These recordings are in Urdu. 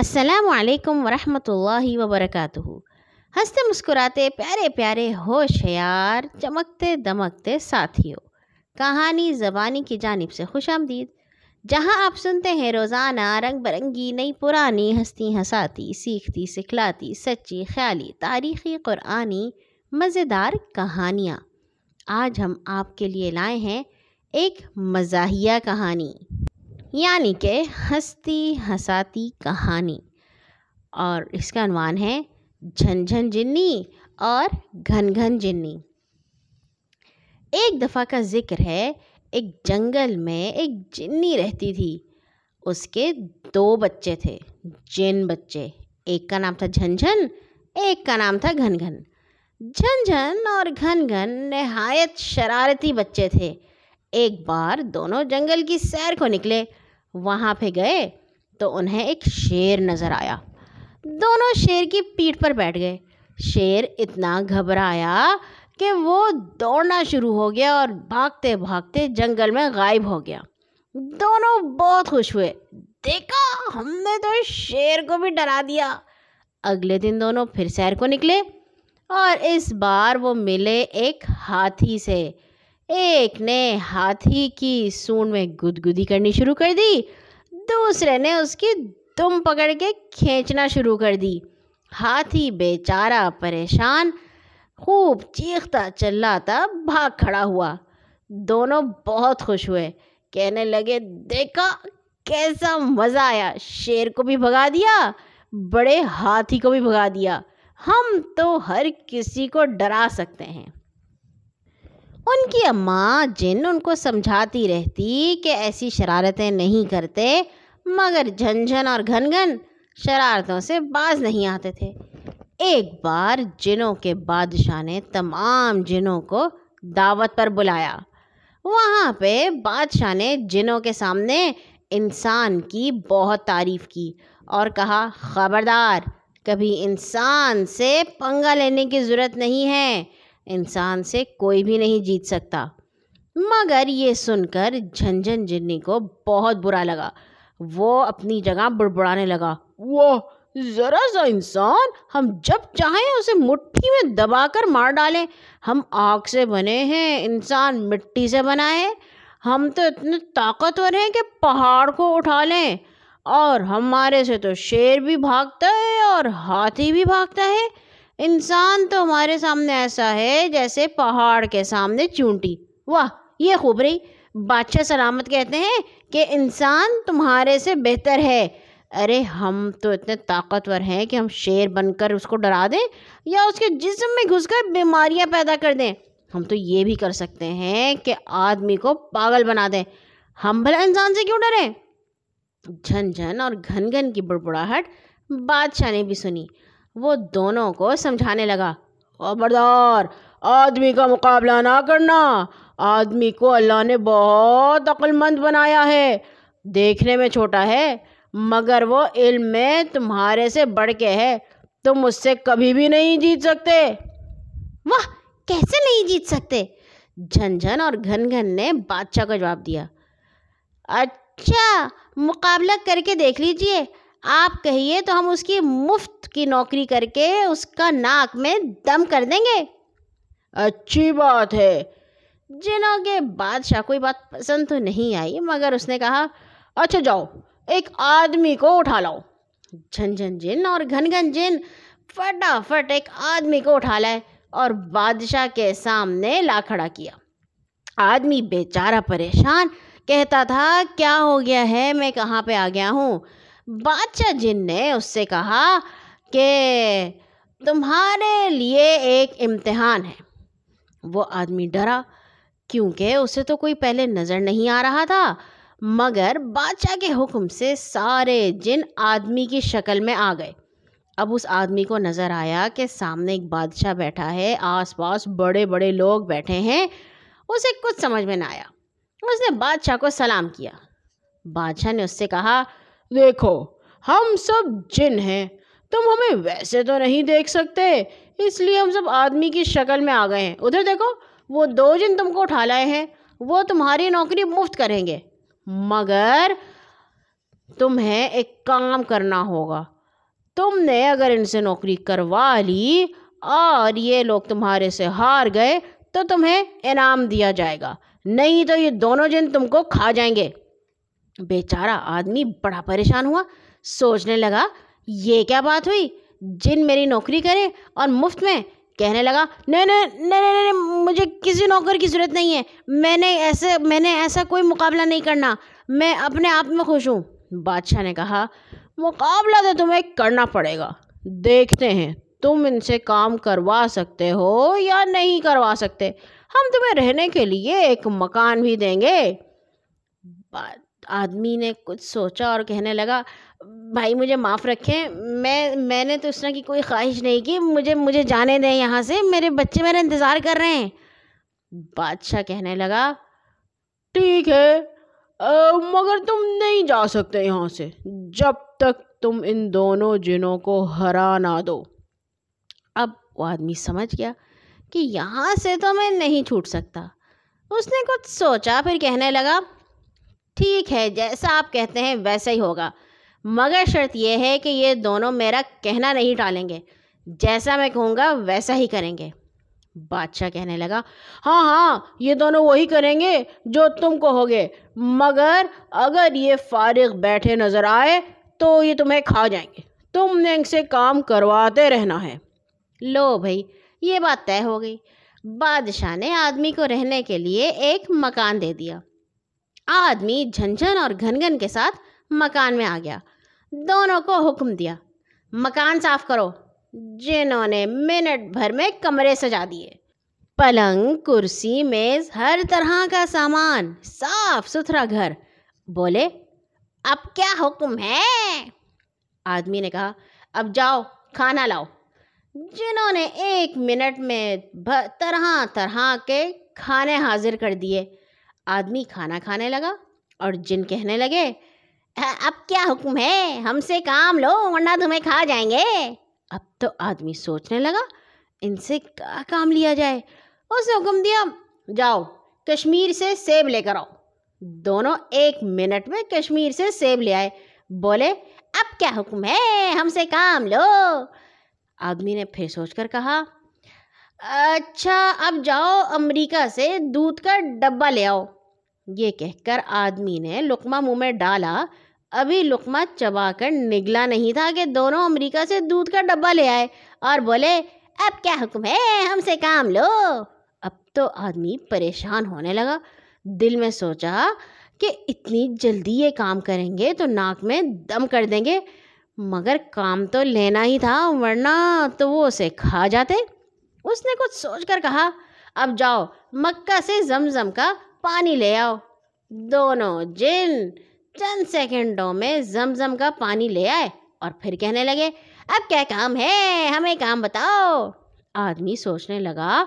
السلام علیکم ورحمۃ اللہ وبرکاتہ۔ ہنستے مسکراتے پیارے پیارے ہوشیار چمکتے دمکتے ساتھیوں۔ کہانی زبانی کی جانب سے خوش آمدید۔ جہاں آپ سنتے ہیں روزانہ رنگ برنگی، نئی پرانی ہستی ہساتی سیکھتی، سکھلاتی، سچی، خیالی، تاریخی، قرآنی، مزیدار کہانیاں۔ آج ہم آپ کے لیے لائے ہیں ایک مزاحیہ کہانی۔ یعنی کہ ہستی ہساتی کہانی۔ اور اس کا عنوان ہے جھن جھن جنی اور گھن گھن جنی۔ ایک دفعہ کا ذکر ہے، ایک جنگل میں ایک جنی رہتی تھی۔ اس کے دو بچے تھے، جن بچے۔ ایک کا نام تھا جھن جھن، ایک کا نام تھا گھن گھن۔ جھن جھن اور گھن گھن نہایت شرارتی بچے تھے۔ ایک بار دونوں جنگل کی سیر کو نکلے۔ وہاں پہ گئے تو انہیں ایک شیر نظر آیا۔ دونوں شیر کی پیٹھ پر بیٹھ گئے۔ شیر اتنا گھبرایا کہ وہ دوڑنا شروع ہو گیا اور بھاگتے بھاگتے جنگل میں غائب ہو گیا۔ دونوں بہت خوش ہوئے۔ دیکھا، ہم نے تو شیر کو بھی ڈرا دیا۔ اگلے دن دونوں پھر سیر کو نکلے اور اس بار وہ ملے ایک ہاتھی سے۔ ایک نے ہاتھی کی سون میں گدگدی کرنی شروع کر دی۔ دوسرے نے اس کی دم پکڑ کے کھینچنا شروع کر دی۔ ہاتھی بیچارہ پریشان، خوب چیختا چلاتا بھاگ کھڑا ہوا۔ دونوں بہت خوش ہوئے۔ کہنے لگے، دیکھا کیسا مزہ آیا۔ شیر کو بھی بھگا دیا، بڑے ہاتھی کو بھی بھگا دیا۔ ہم تو ہر کسی کو ڈرا سکتے ہیں۔ ان کی اماں جن ان کو سمجھاتی رہتی کہ ایسی شرارتیں نہیں کرتے، مگر جھن جھن اور گھن گھن شرارتوں سے باز نہیں آتے تھے۔ ایک بار جنوں کے بادشاہ نے تمام جنوں کو دعوت پر بلایا۔ وہاں پہ بادشاہ نے جنوں کے سامنے انسان کی بہت تعریف کی اور کہا، خبردار، کبھی انسان سے پنگا لینے کی ضرورت نہیں ہے۔ انسان سے کوئی بھی نہیں جیت سکتا۔ مگر یہ سن کر جھنجھن جنی کو بہت برا لگا۔ وہ اپنی جگہ بڑبڑانے لگا۔ وہ ذرا سا انسان، ہم جب چاہیں اسے مٹھی میں دبا کر مار ڈالیں۔ ہم آگ سے بنے ہیں، انسان مٹی سے بنا ہے۔ ہم تو اتنے طاقتور ہیں کہ پہاڑ کو اٹھا لیں۔ اور ہمارے سے تو شیر بھی بھاگتا ہے اور ہاتھی بھی بھاگتا ہے۔ انسان تو ہمارے سامنے ایسا ہے جیسے پہاڑ کے سامنے چونٹی۔ واہ، یہ خوب رہی۔ بادشاہ سلامت کہتے ہیں کہ انسان تمہارے سے بہتر ہے۔ ارے، ہم تو اتنے طاقتور ہیں کہ ہم شیر بن کر اس کو ڈرا دیں یا اس کے جسم میں گھس کر بیماریاں پیدا کر دیں۔ ہم تو یہ بھی کر سکتے ہیں کہ آدمی کو پاگل بنا دیں۔ ہم بھلا انسان سے کیوں ڈریں؟ جھن جھن اور گھن گھن کی بڑبڑاہٹ بادشاہ نے بھی سنی۔ وہ دونوں کو سمجھانے لگا۔ خبردار، آدمی کا مقابلہ نہ کرنا۔ آدمی کو اللہ نے بہت عقل مند بنایا ہے۔ دیکھنے میں چھوٹا ہے، مگر وہ علم میں تمہارے سے بڑھ کے ہے۔ تم اس سے کبھی بھی نہیں جیت سکتے۔ واہ، کیسے نہیں جیت سکتے؟ جھن جھن اور گھن گھن نے بادشاہ کو جواب دیا۔ اچھا مقابلہ کر کے دیکھ لیجیے۔ آپ کہیے تو ہم اس کی مفت کی نوکری کر کے اس کا ناک میں دم کر دیں گے۔ اچھی بات ہے۔ جنہوں کے بادشاہ کوئی بات پسند تو نہیں آئی، مگر اس نے کہا اچھا جاؤ، ایک آدمی کو اٹھا لاؤ۔ جھن جھن جن اور گھن گھن جن، فٹافٹ ایک آدمی کو اٹھا لائے اور بادشاہ کے سامنے لا کھڑا کیا۔ آدمی بیچارہ پریشان، کہتا تھا، کیا ہو گیا ہے، میں کہاں پہ آ گیا ہوں؟ بادشاہ جن نے اس سے کہا کہ تمہارے لیے ایک امتحان ہے۔ وہ آدمی ڈرا کیونکہ اسے تو کوئی پہلے نظر نہیں آ رہا تھا، مگر بادشاہ کے حکم سے سارے جن آدمی کی شکل میں آ گئے۔ اب اس آدمی کو نظر آیا کہ سامنے ایک بادشاہ بیٹھا ہے، آس پاس بڑے بڑے لوگ بیٹھے ہیں۔ اسے کچھ سمجھ میں نہ آیا۔ اس نے بادشاہ کو سلام کیا۔ بادشاہ نے اس سے کہا دیکھو، ہم سب جن ہیں، تم ہمیں ویسے تو نہیں دیکھ سکتے، اس لیے ہم سب آدمی کی شکل میں آ گئے ہیں۔ ادھر دیکھو، وہ دو جن تم کو اٹھا لائے ہیں، وہ تمہاری نوکری مفت کریں گے۔ مگر تمہیں ایک کام کرنا ہوگا۔ تم نے اگر ان سے نوکری کروا لی اور یہ لوگ تمہارے سے ہار گئے، تو تمہیں انعام دیا جائے گا۔ نہیں تو یہ دونوں جن تم کو کھا جائیں گے۔ بیچارہ آدمی بڑا پریشان ہوا، سوچنے لگا، یہ کیا بات ہوئی؟ جن میری نوکری کرے اور مفت میں کہنے لگا، نہیں نہیں نہیں نہیں مجھے کسی نوکر کی ضرورت نہیں ہے، میں نے ایسے، میں نے ایسا کوئی مقابلہ نہیں کرنا، میں اپنے آپ میں خوش ہوں۔ بادشاہ نے کہا، مقابلہ تو تمہیں کرنا پڑے گا، دیکھتے ہیں تم ان سے کام کروا سکتے ہو یا نہیں کروا سکتے، ہم تمہیں رہنے کے لیے ایک مکان بھی دیں گے۔ آدمی نے کچھ سوچا اور کہنے لگا، بھائی مجھے معاف رکھیں، میں میں نے تو اس طرح کی کوئی خواہش نہیں کی، مجھے مجھے جانے دیں یہاں سے، میرے بچے میرا انتظار کر رہے ہیں۔ بادشاہ کہنے لگا، ٹھیک ہے مگر تم نہیں جا سکتے یہاں سے، جب تک تم ان دونوں جنوں کو ہرا نہ دو۔ اب وہ آدمی سمجھ گیا کہ یہاں سے تو میں نہیں چھوٹ سکتا۔ اس نے کچھ سوچا، پھر کہنے لگا ٹھیک ہے، جیسا آپ کہتے ہیں ویسا ہی ہوگا۔ مگر شرط یہ ہے کہ یہ دونوں میرا کہنا نہیں ٹالیں گے۔ جیسا میں کہوں گا، ویسا ہی کریں گے۔ بادشاہ کہنے لگا ہاں ہاں یہ دونوں وہی کریں گے جو تم کو ہوگے مگر اگر یہ فارغ بیٹھے نظر آئے تو یہ تمہیں کھا جائیں گے۔ تم نے ان سے کام کرواتے رہنا ہے۔ لو بھائی، یہ بات طے ہو گئی۔ بادشاہ نے آدمی کو رہنے کے لیے ایک مکان دے دیا۔ آدمی جھنجھن اور گھن گھن کے ساتھ مکان میں آ گیا۔ دونوں کو حکم دیا، مکان صاف کرو، جنہوں نے منٹ بھر میں کمرے سجا دیے۔ پلنگ، کرسی، میز، ہر طرح کا سامان، صاف ستھرا گھر۔ بولے، اب کیا حکم ہے؟ آدمی نے کہا، اب جاؤ، کھانا لاؤ۔ جنہوں نے ایک منٹ میں طرح طرح کے کھانے حاضر کر دیے۔ آدمی کھانا کھانے لگا اور جن کہنے لگے اب کیا حکم ہے؟ ہم سے کام لو، ورنہ تمہیں کھا جائیں گے. اب تو آدمی سوچنے لگا، ان سے کیا کام لیا جائے؟ اس نے حکم دیا، جاؤ، کشمیر سے سیب لے کر آؤ. دونوں ایک منٹ میں کشمیر سے سیب لے آئے۔ بولے، اب کیا حکم ہے؟ ہم سے کام لو. آدمی نے پھر سوچ کر کہا اچھا اب جاؤ امریکہ سے دودھ کا ڈبہ لے آؤ۔ یہ کہہ کر آدمی نے لقمہ منہ میں ڈالا۔ ابھی لقمہ چبا کر نگلا نہیں تھا کہ دونوں امریکہ سے دودھ کا ڈبہ لے آئے اور بولے، اب کیا حکم ہے؟ ہم سے کام لو۔ اب تو آدمی پریشان ہونے لگا۔ دل میں سوچا کہ اتنی جلدی یہ کام کریں گے تو ناک میں دم کر دیں گے۔ مگر کام تو لینا ہی تھا، ورنہ تو وہ اسے کھا جاتے۔ اس نے کچھ سوچ کر کہا، اب جاؤ، مکہ سے زمزم کا پانی لے آؤ۔ دونوں جن چند سیکنڈوں میں زمزم کا پانی لے آئے اور پھر کہنے لگے، اب کیا کام ہے؟ ہمیں کام بتاؤ۔ آدمی سوچنے لگا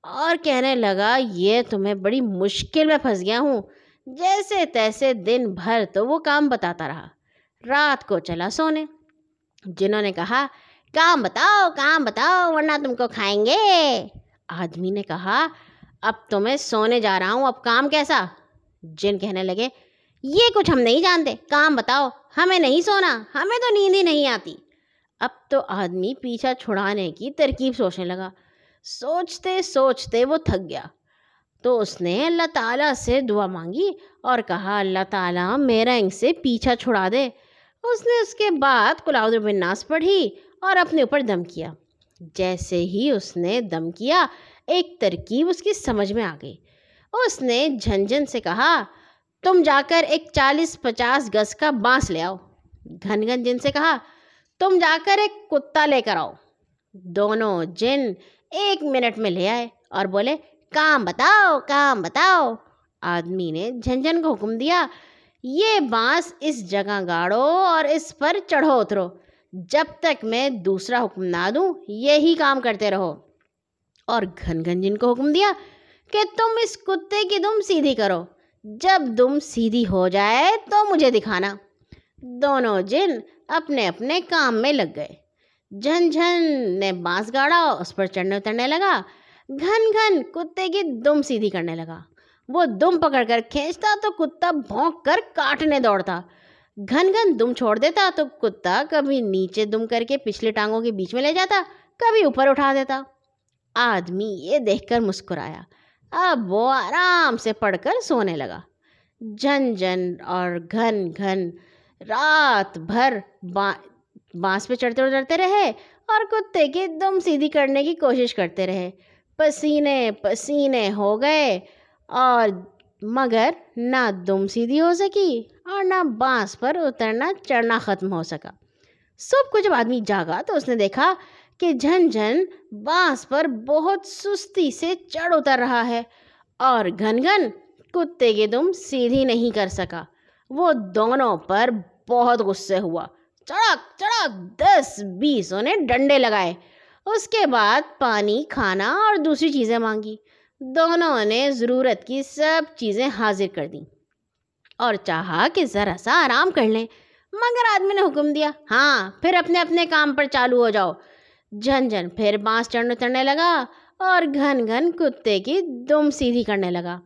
اور کہنے لگا، یہ تمہیں بڑی مشکل میں پھنس گیا ہوں۔ جیسے تیسے دن بھر تو وہ کام بتاتا رہا۔ رات کو چلا سونے۔ جنہوں نے کہا کام بتاؤ کام بتاؤ، ورنہ تم کو کھائیں گے۔ آدمی نے کہا، اب تو میں سونے جا رہا ہوں، اب کام کیسا؟ جن کہنے لگے، یہ کچھ ہم نہیں جانتے، کام بتاؤ، ہمیں نہیں سونا، ہمیں تو نیند ہی نہیں آتی۔ اب تو آدمی پیچھا چھڑانے کی ترکیب سوچنے لگا۔ سوچتے سوچتے وہ تھک گیا۔ تو اس نے اللہ تعالیٰ سے دعا مانگی اور کہا، اللہ تعالیٰ میرا ان سے پیچھا چھڑا دے۔ اس نے اس کے بعد کلاؤد بن ناس پڑھی۔ اور اپنے اوپر دم کیا۔ جیسے ہی اس نے دم کیا، ایک ترکیب اس کی سمجھ میں آ گئی۔ اس نے جھنجھن سے کہا، تم جا کر ایک چالیس پچاس گز کا بانس لے آؤ۔ گھن گھن جن سے کہا، تم جا کر ایک کتا لے کر آؤ۔ دونوں جن ایک منٹ میں لے آئے اور بولے، کام بتاؤ کام بتاؤ۔ آدمی نے جھنجھن کو حکم دیا، یہ بانس اس جگہ گاڑو اور اس پر چڑھو اترو۔ جب تک میں دوسرا حکم نہ دوں، یہی کام کرتے رہو۔ اور گھن گھن جن کو حکم دیا کہ تم اس کتے کی دم سیدھی کرو، جب دم سیدھی ہو جائے تو مجھے دکھانا۔ دونوں جن اپنے اپنے کام میں لگ گئے۔ جھن جھن نے بانس گاڑا، اس پر چڑھنے اترنے لگا۔ گھن گھن کتے کی دم سیدھی کرنے لگا۔ وہ دم پکڑ کر کھینچتا تو کتا بھونک کر کاٹنے دوڑتا۔ گھن گھن دم چھوڑ دیتا تو کتا کبھی نیچے دم کر کے پچھلے ٹانگوں کے بیچ میں لے جاتا، کبھی اوپر اٹھا دیتا۔ آدمی یہ دیکھ کر مسکرایا۔ اب وہ آرام سے پڑھ کر سونے لگا۔ جھن جھن اور گھن گھن رات بھر بانس پہ چڑھتے اترتے رہے اور کتے کی دم سیدھی کرنے کی کوشش کرتے رہے۔ پسینے پسینے ہو گئے اور مگر نہ دم سیدھی ہو سکی۔ اور نہ بانس پر اترنا، چڑھنا ختم ہو سکا۔ صبح کو جب آدمی جاگا تو اس نے دیکھا کہ جھن جھن بانس پر بہت سستی سے چڑھ اتر رہا ہے اور گھن گھن کتے کی دم سیدھی نہیں کر سکا۔ وہ دونوں پر بہت غصے ہوا۔ چڑک چڑک دس بیس انہیں ڈنڈے لگائے۔ اس کے بعد پانی، کھانا اور دوسری چیزیں مانگی۔ دونوں نے ضرورت کی سب چیزیں حاضر کر دیں۔ اور چاہا کہ ذرا سا آرام کر لیں۔ مگر آدمی نے حکم دیا ہاں پھر اپنے اپنے کام پر چالو ہو جاؤ۔ جھن جھن پھر بانس چڑھنے چڑھنے لگا اور گھن گھن کتے کی دم سیدھی کرنے لگا۔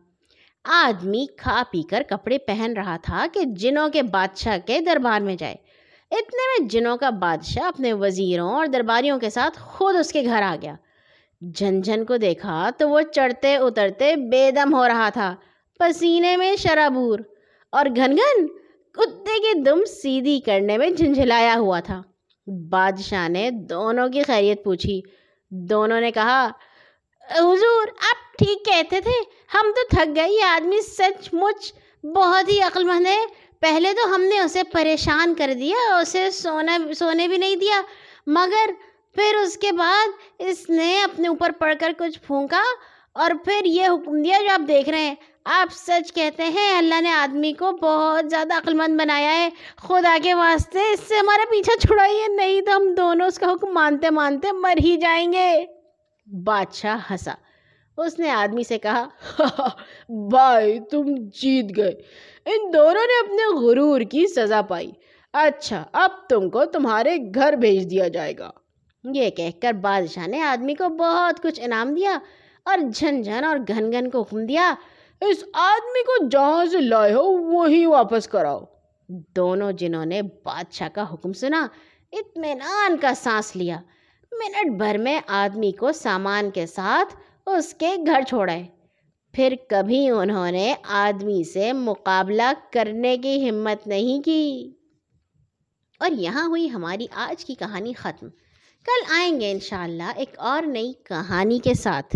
آدمی کھا پی کر کپڑے پہن رہا تھا کہ جنوں کے بادشاہ کے دربار میں جائے۔ اتنے میں جنوں کا بادشاہ اپنے وزیروں اور درباریوں کے ساتھ خود اس کے گھر آ گیا۔ جھن جھن کو دیکھا تو وہ چڑھتے اترتے بے دم ہو رہا تھا۔ پسینے میں شرابور۔ اور گھن گھن کتے کی دم سیدھی کرنے میں جھنجھلایا ہوا تھا۔ بادشاہ نے دونوں کی خیریت پوچھی۔ دونوں نے کہا، حضور، آپ ٹھیک کہتے تھے۔ ہم تو تھک گئے۔ یہ آدمی سچ مچ بہت ہی عقل مند ہے۔ پہلے تو ہم نے اسے پریشان کر دیا، اسے سونا، سونے بھی نہیں دیا۔ مگر پھر اس کے بعد اس نے اپنے اوپر پڑھ کر کچھ پھونکا اور پھر یہ حکم دیا جو آپ دیکھ رہے ہیں، آپ سچ کہتے ہیں، اللہ نے آدمی کو بہت زیادہ عقل مند بنایا ہے۔ خدا کے واسطے اس سے ہمارا پیچھا چھڑائیے نہیں تو ہم دونوں اس کا حکم مانتے مانتے مر ہی جائیں گے۔ بادشاہ ہنسا۔ اس نے آدمی سے کہا، بھائی تم جیت گئے۔ ان دونوں نے اپنے غرور کی سزا پائی۔ اچھا اب تم کو تمہارے گھر بھیج دیا جائے گا۔ یہ کہہ کر بادشاہ نے آدمی کو بہت کچھ انعام دیا۔ اور جھن جھن اور گھن گھن کو حکم دیا، اس آدمی کو جہاں سے لائے ہو وہیں واپس کراؤ۔ دونوں جنہوں نے بادشاہ کا حکم سنا، اطمینان کا سانس لیا۔ منٹ بھر میں آدمی کو سامان کے ساتھ اس کے گھر چھوڑائے پھر کبھی انہوں نے آدمی سے مقابلہ کرنے کی ہمت نہیں کی۔ اور یہاں ہوئی ہماری آج کی کہانی ختم۔ کل آئیں گے انشاءاللہ ایک اور نئی کہانی کے ساتھ۔